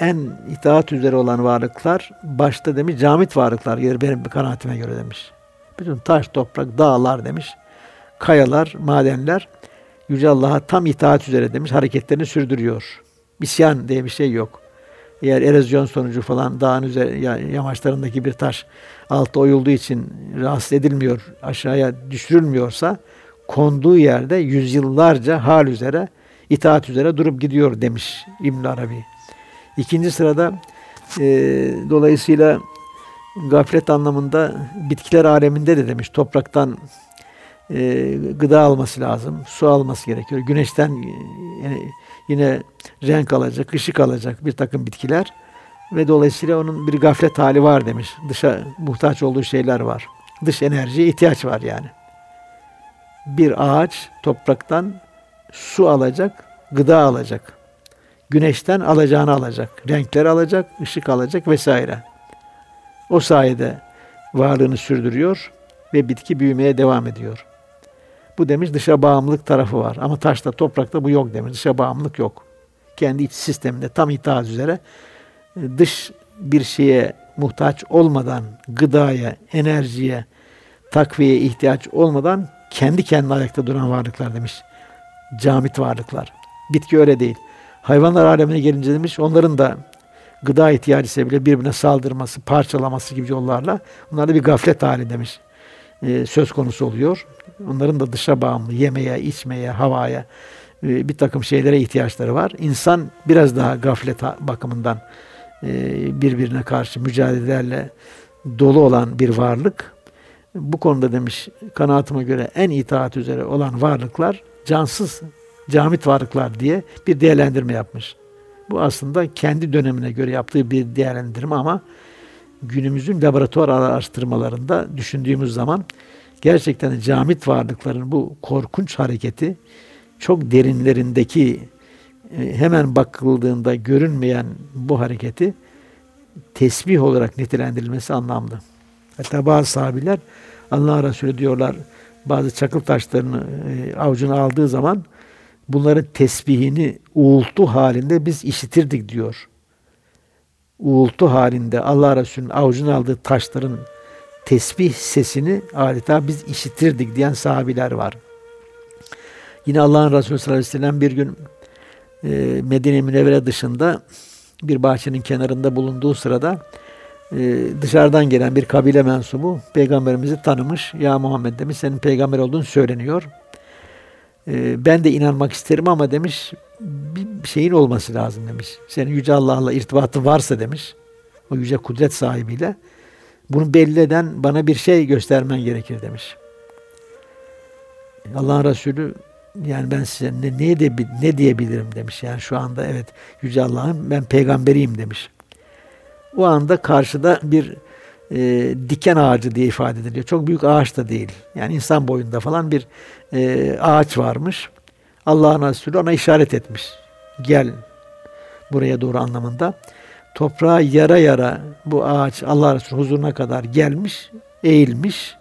en itaat üzere olan varlıklar başta demiş camit varlıklar yer benim kanaatime göre demiş. Bütün taş, toprak, dağlar demiş. Kayalar, madenler Yüce Allah'a tam itaat üzere demiş. Hareketlerini sürdürüyor. İsyan diye bir şey yok. Eğer erozyon sonucu falan dağın üzeri, yamaçlarındaki bir taş altta oyulduğu için rahatsız edilmiyor, aşağıya düşürülmüyorsa konduğu yerde yüzyıllarca hal üzere, itaat üzere durup gidiyor demiş İbn Arabi. İkinci sırada e, dolayısıyla gaflet anlamında bitkiler aleminde de demiş topraktan e, gıda alması lazım, su alması gerekiyor. Güneşten e, yine renk alacak, ışık alacak bir takım bitkiler ve dolayısıyla onun bir gaflet hali var demiş. Dışa muhtaç olduğu şeyler var. Dış enerjiye ihtiyaç var yani. Bir ağaç topraktan su alacak, gıda alacak. Güneşten alacağını alacak. Renkler alacak, ışık alacak vesaire. O sayede varlığını sürdürüyor ve bitki büyümeye devam ediyor. Bu demiş dışa bağımlılık tarafı var. Ama taşta, toprakta bu yok demiş. Dışa bağımlılık yok. Kendi iç sisteminde tam itaat üzere e, dış bir şeye muhtaç olmadan gıdaya, enerjiye, takviye ihtiyaç olmadan kendi kendine ayakta duran varlıklar demiş. Camit varlıklar. Bitki öyle değil. Hayvanlar alemine gelince demiş onların da gıda ihtiyacı sebebiyle birbirine saldırması, parçalaması gibi yollarla bunlar bir gaflet hali demiş. E, söz konusu oluyor. Onların da dışa bağımlı, yemeye, içmeye, havaya e, bir takım şeylere ihtiyaçları var. İnsan biraz daha gaflet bakımından e, birbirine karşı mücadelelerle dolu olan bir varlık. Bu konuda demiş kanaatime göre en itaat üzere olan varlıklar cansız, camit varlıklar diye bir değerlendirme yapmış. Bu aslında kendi dönemine göre yaptığı bir değerlendirme ama günümüzün laboratuvar araştırmalarında düşündüğümüz zaman gerçekten camit varlıkların bu korkunç hareketi çok derinlerindeki e, hemen bakıldığında görünmeyen bu hareketi tesbih olarak nitelendirilmesi anlamlı. Hatta bazı sahabiler Allah Resulü diyorlar bazı çakıl taşlarını e, aldığı zaman bunların tesbihini uğultu halinde biz işitirdik diyor. Uğultu halinde Allah Resulü'nün avucuna aldığı taşların tesbih sesini adeta biz işitirdik diyen sahabiler var. Yine Allah'ın Resulü sallallahu aleyhi ve sellem bir gün e, Medine Münevvere dışında bir bahçenin kenarında bulunduğu sırada dışarıdan gelen bir kabile mensubu peygamberimizi tanımış. Ya Muhammed demiş senin peygamber olduğun söyleniyor. e, ben de inanmak isterim ama demiş bir şeyin olması lazım demiş. Senin Yüce Allah'la irtibatın varsa demiş. O yüce kudret sahibiyle. Bunu belli eden bana bir şey göstermen gerekir demiş. Allah'ın Resulü yani ben size ne, ne, de, ne diyebilirim demiş. Yani şu anda evet Yüce Allah'ım ben peygamberiyim demiş. O anda karşıda bir e, diken ağacı diye ifade ediliyor. Çok büyük ağaç da değil. Yani insan boyunda falan bir e, ağaç varmış. Allah'ın Resulü ona işaret etmiş. Gel buraya doğru anlamında. Toprağa yara yara bu ağaç Allah Resulü huzuruna kadar gelmiş, eğilmiş.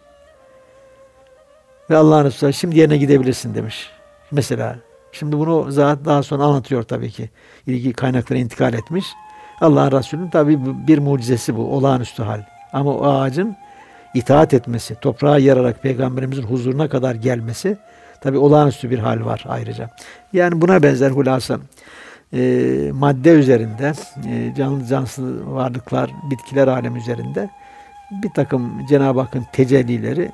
Ve Allah Resulü şimdi yerine gidebilirsin demiş. Mesela şimdi bunu zaten daha sonra anlatıyor tabii ki. İlgi kaynaklara intikal etmiş. Allah Resulü'nün tabii bir mucizesi bu. Olağanüstü hal. Ama o ağacın itaat etmesi, toprağa yararak peygamberimizin huzuruna kadar gelmesi tabi olağanüstü bir hal var ayrıca. Yani buna benzer hulasa e, madde üzerinde, e, canlı cansız varlıklar, bitkiler alemi üzerinde bir takım Cenab-ı Hakk'ın tecellileri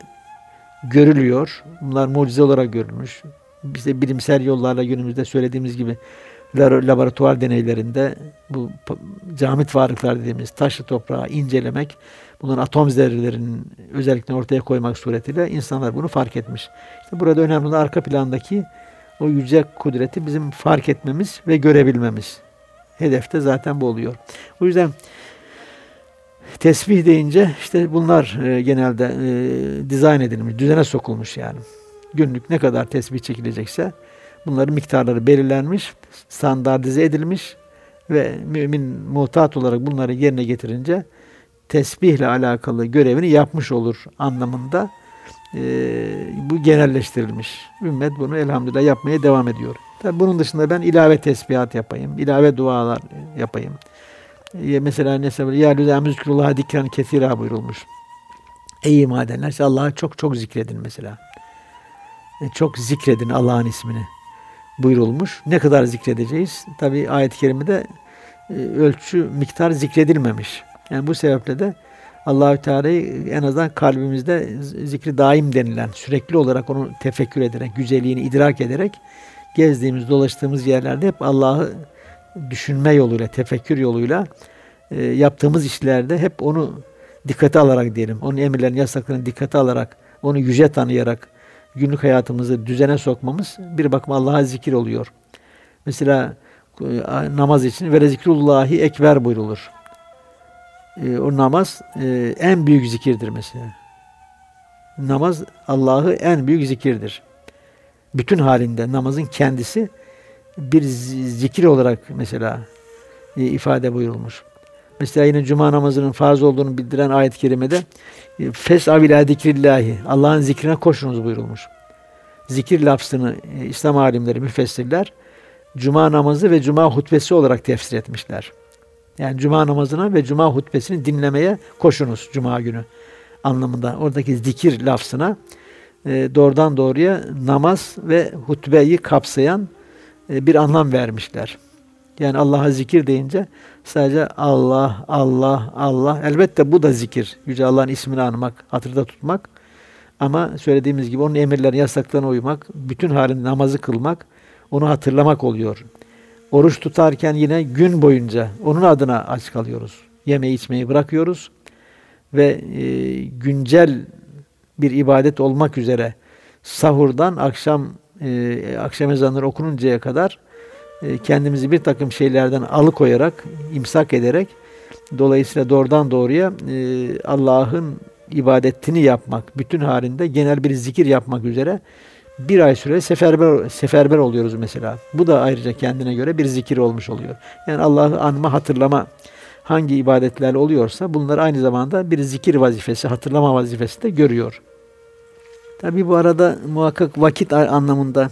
görülüyor. Bunlar mucize olarak görülmüş. Bize bilimsel yollarla günümüzde söylediğimiz gibi laboratuvar deneylerinde bu camit varlıklar dediğimiz taşı toprağı incelemek, bunların atom zerrelerinin özelliklerini ortaya koymak suretiyle insanlar bunu fark etmiş. İşte burada önemli olan arka plandaki o yüce kudreti bizim fark etmemiz ve görebilmemiz. Hedefte zaten bu oluyor. O yüzden tesbih deyince işte bunlar e, genelde e, dizayn edilmiş, düzene sokulmuş yani. Günlük ne kadar tesbih çekilecekse bunların miktarları belirlenmiş, standartize edilmiş ve mümin muhtat olarak bunları yerine getirince tesbihle alakalı görevini yapmış olur anlamında e, bu genelleştirilmiş. Ümmet bunu elhamdülillah yapmaya devam ediyor. Tabi bunun dışında ben ilave tesbihat yapayım, ilave dualar yapayım. E, mesela sebebi? Ya lüzâmü zikrullah dikran kesira buyurulmuş. Ey iman edenler, Allah'ı çok çok zikredin mesela. E, çok zikredin Allah'ın ismini buyurulmuş. Ne kadar zikredeceğiz? Tabi ayet-i kerimede e, ölçü, miktar zikredilmemiş. Yani bu sebeple de Allahü Teala'yı en azından kalbimizde zikri daim denilen, sürekli olarak onu tefekkür ederek, güzelliğini idrak ederek gezdiğimiz, dolaştığımız yerlerde hep Allah'ı düşünme yoluyla, tefekkür yoluyla e, yaptığımız işlerde hep onu dikkate alarak diyelim, onun emirlerini, yasaklarını dikkate alarak, onu yüce tanıyarak günlük hayatımızı düzene sokmamız bir bakıma Allah'a zikir oluyor. Mesela e, namaz için ve zikrullahi ekber buyrulur e, o namaz e, en büyük zikirdir mesela. Namaz Allah'ı en büyük zikirdir. Bütün halinde namazın kendisi bir zikir olarak mesela e, ifade buyurulmuş. Mesela yine cuma namazının farz olduğunu bildiren ayet-i kerimede e, fes avila zikrillahi Allah'ın zikrine koşunuz buyurulmuş. Zikir lafzını e, İslam alimleri, müfessirler cuma namazı ve cuma hutbesi olarak tefsir etmişler. Yani cuma namazına ve cuma hutbesini dinlemeye koşunuz cuma günü anlamında. Oradaki zikir lafzına e, doğrudan doğruya namaz ve hutbeyi kapsayan bir anlam vermişler. Yani Allah'a zikir deyince sadece Allah, Allah, Allah. Elbette bu da zikir. Yüce Allah'ın ismini anmak, hatırda tutmak. Ama söylediğimiz gibi onun emirlerine, yasaklarına uymak, bütün halinde namazı kılmak, onu hatırlamak oluyor. Oruç tutarken yine gün boyunca onun adına aç kalıyoruz. Yeme içmeyi bırakıyoruz ve e, güncel bir ibadet olmak üzere sahurdan akşam e, akşam ezanları okununcaya kadar kendimizi bir takım şeylerden alıkoyarak, imsak ederek dolayısıyla doğrudan doğruya e, Allah'ın ibadetini yapmak, bütün halinde genel bir zikir yapmak üzere bir ay süre seferber, seferber oluyoruz mesela. Bu da ayrıca kendine göre bir zikir olmuş oluyor. Yani Allah'ı anma, hatırlama hangi ibadetler oluyorsa bunlar aynı zamanda bir zikir vazifesi, hatırlama vazifesi de görüyor. Tabi bu arada muhakkak vakit anlamında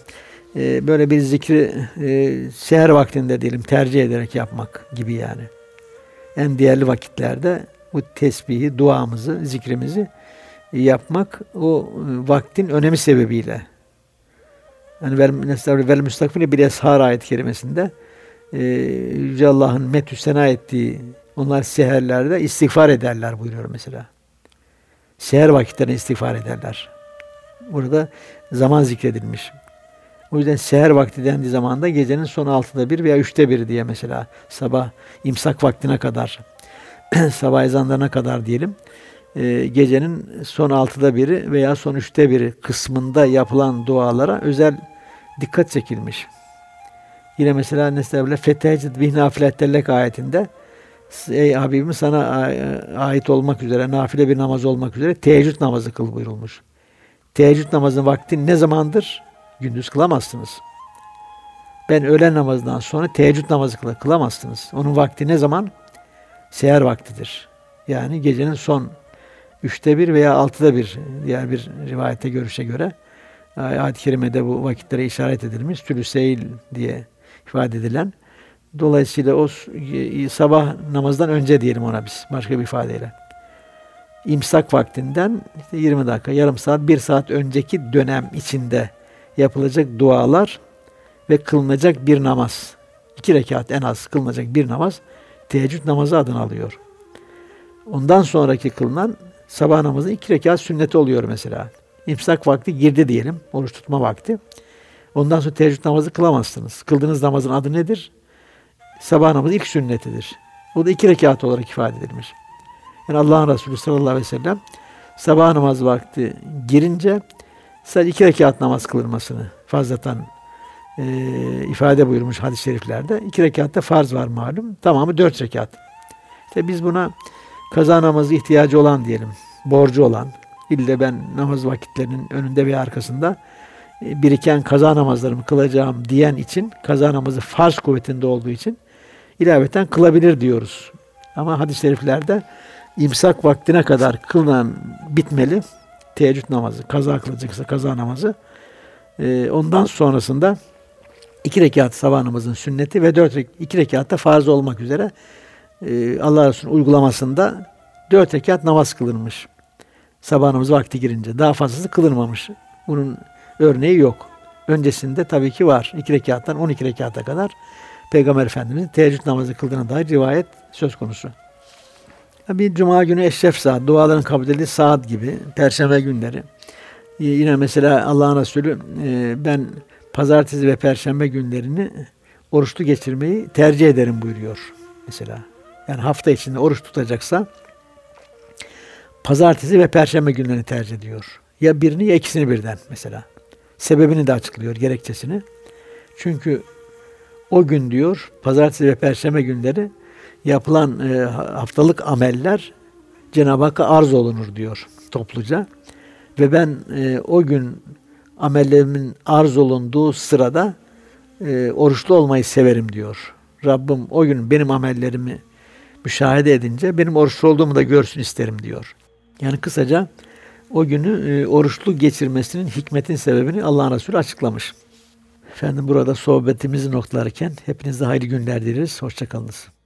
e, böyle bir zikri e, seher vaktinde diyelim tercih ederek yapmak gibi yani. En değerli vakitlerde bu tesbihi, duamızı, zikrimizi yapmak o vaktin önemi sebebiyle yani vel, vel müstakbili bir eshar ayet kelimesinde e, Yüce Allah'ın metü sena ettiği onlar seherlerde istiğfar ederler buyuruyor mesela. Seher vakitlerinde istiğfar ederler. Burada zaman zikredilmiş. O yüzden seher vakti dendiği zaman da gecenin son altıda bir veya üçte bir diye mesela sabah imsak vaktine kadar <clears throat> sabah ezanlarına kadar diyelim e, gecenin son altıda biri veya son üçte biri kısmında yapılan dualara özel dikkat çekilmiş. Yine mesela Nesneble Fetehcid bih nafilettellek ayetinde Ey Habibim sana ait olmak üzere, nafile bir namaz olmak üzere teheccüd namazı kıl buyurulmuş. Teheccüd namazının vakti ne zamandır? Gündüz kılamazsınız. Ben öğlen namazından sonra teheccüd namazı kıl kılamazsınız. Onun vakti ne zaman? Seher vaktidir. Yani gecenin son üçte bir veya altıda bir diğer bir rivayete görüşe göre ayet-i kerimede bu vakitlere işaret edilmiş. Sülüseyl diye ifade edilen. Dolayısıyla o sabah namazdan önce diyelim ona biz başka bir ifadeyle. İmsak vaktinden işte 20 dakika, yarım saat, bir saat önceki dönem içinde yapılacak dualar ve kılınacak bir namaz. iki rekat en az kılınacak bir namaz teheccüd namazı adını alıyor. Ondan sonraki kılınan sabah namazı iki rekat sünneti oluyor mesela. İmsak vakti girdi diyelim, oruç tutma vakti. Ondan sonra teheccüd namazı kılamazsınız. Kıldığınız namazın adı nedir? Sabah namazı ilk sünnetidir. O da iki rekat olarak ifade edilmiş. Yani Allah'ın Resulü sallallahu aleyhi ve sellem sabah namaz vakti girince sadece iki rekat namaz kılınmasını fazlatan e, ifade buyurmuş hadis-i şeriflerde. İki rekatta farz var malum. Tamamı dört rekat. İşte biz buna kaza namazı ihtiyacı olan diyelim. Borcu olan. İlle ben namaz vakitlerinin önünde ve arkasında e, biriken kaza namazlarımı kılacağım diyen için kaza namazı farz kuvvetinde olduğu için ilaveten kılabilir diyoruz. Ama hadis-i şeriflerde imsak vaktine kadar kılınan bitmeli teheccüd namazı, kaza kılacaksa kaza namazı. E, ondan sonrasında iki rekat sabah namazının sünneti ve dört iki rekat da farz olmak üzere e, Allah Resulü'nün uygulamasında dört rekat namaz kılınmış. Sabah namazı vakti girince. Daha fazlası kılınmamış. Bunun örneği yok. Öncesinde tabii ki var. İki rekattan 12 rekata kadar Peygamber Efendimiz'in teheccüd namazı kıldığına dair rivayet söz konusu. Bir cuma günü eşref saat, duaların kabul edildiği saat gibi, perşembe günleri. Yine mesela Allah'ın Resulü e, ben pazartesi ve perşembe günlerini oruçlu geçirmeyi tercih ederim buyuruyor mesela. Yani hafta içinde oruç tutacaksa pazartesi ve perşembe günlerini tercih ediyor. Ya birini ya ikisini birden mesela. Sebebini de açıklıyor, gerekçesini. Çünkü o gün diyor, pazartesi ve perşembe günleri yapılan e, haftalık ameller Cenab-ı Hakk'a arz olunur diyor topluca. Ve ben e, o gün amellerimin arz olunduğu sırada e, oruçlu olmayı severim diyor. Rabbim o gün benim amellerimi müşahede edince benim oruçlu olduğumu da görsün isterim diyor. Yani kısaca o günü e, oruçlu geçirmesinin hikmetin sebebini Allah'ın Resulü açıklamış. Efendim burada sohbetimizi noktalarken hepinize hayırlı günler dileriz. Hoşçakalınız.